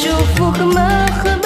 束缚和麻痹